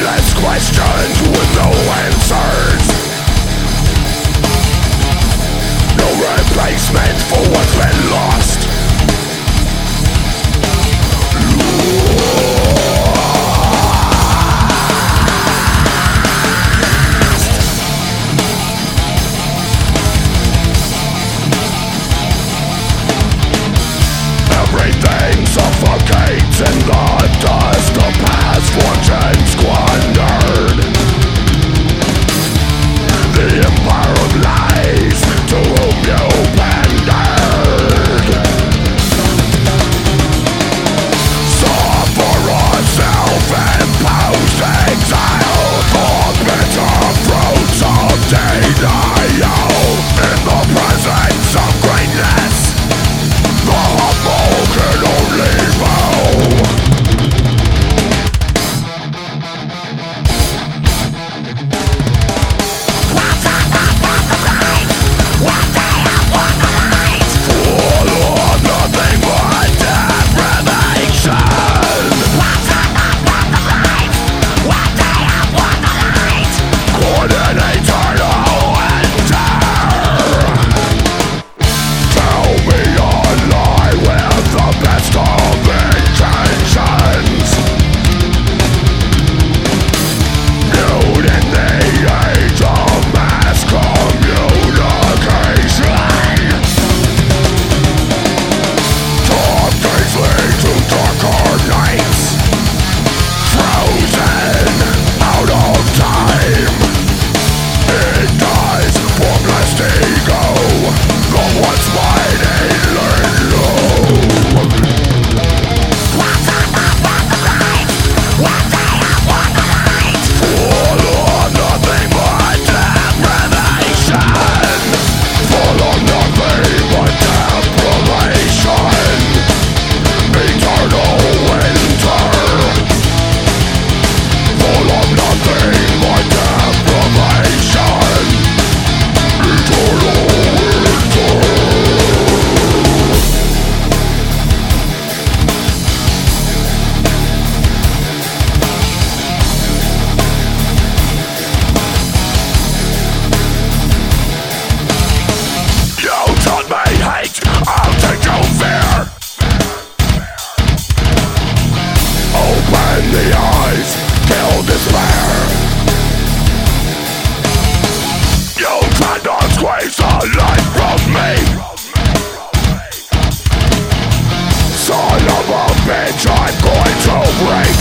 endless questions with no answers. No replacement for what's been lost. Everything suffocates in the Break